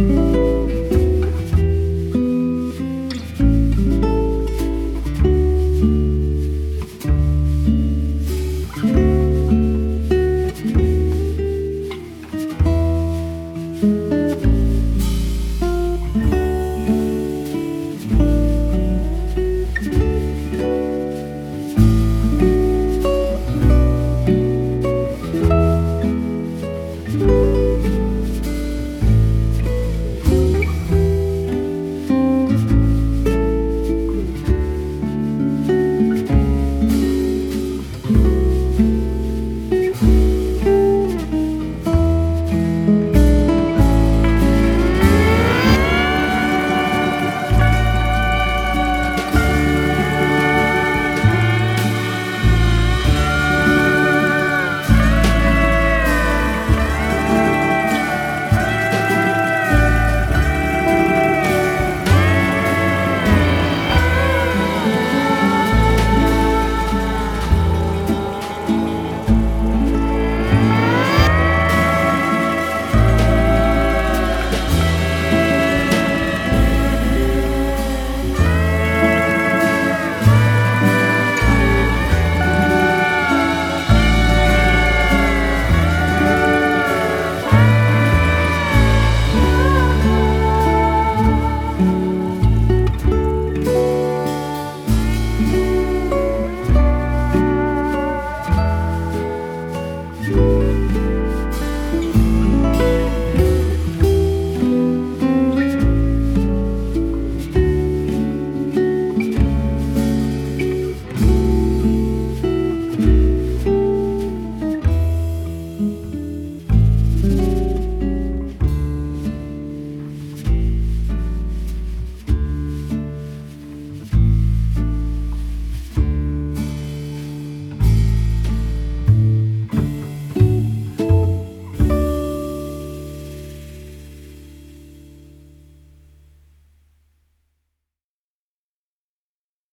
Música